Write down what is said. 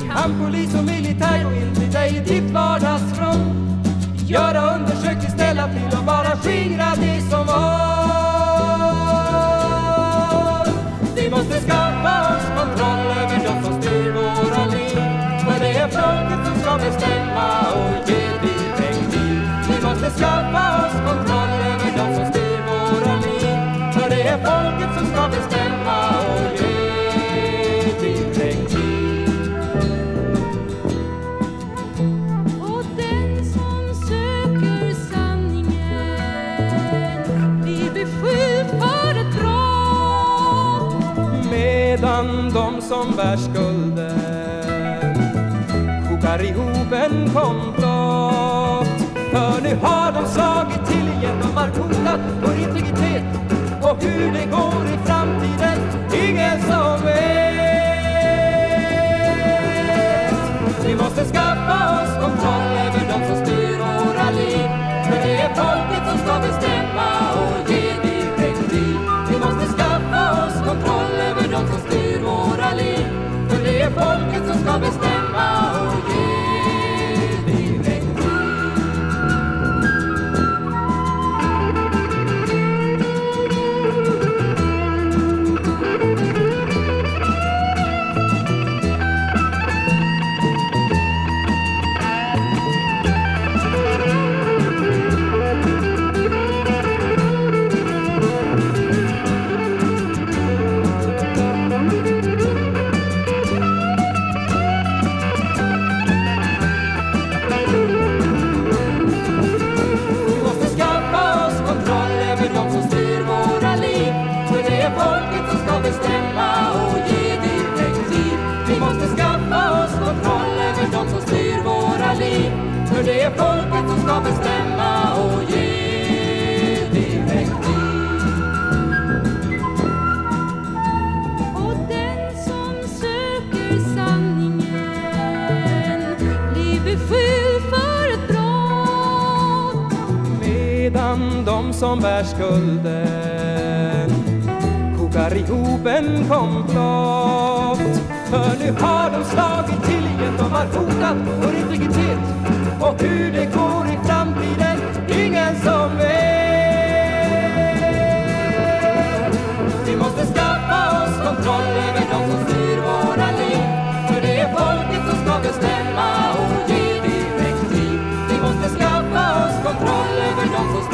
kan polis och militär gå in till dig i ditt vardagsrum. Göra undersökning, ställa till och bara skingra det som var. Vi måste skaffa oss kontroll över de som styr våra liv. För det är folket som ska bestämma och ge direktiv. Vi måste skaffa oss kontroll över de som styr våra liv. För det är folket som ska bestämma medan de som bär skulden kokar ihop en komplott. För nu har de slagit till igen, de har hotat vår integritet och hur det går folket som ska bestämma. folket som ska bestämma och ge direktiv. Vi måste skaffa oss kontroll över de som styr våra liv. För det är folket som ska bestämma och ge de som bär skulden fogar ihop en komplott. För nu har de slagit till igen, de har hotat vår integritet. Och hur det går i framtiden, ingen som vet. Vi måste skaffa oss kontroll över de som styr våra liv. För det är folket som ska bestämma och ge direktiv. Vi måste skaffa oss kontroll över de som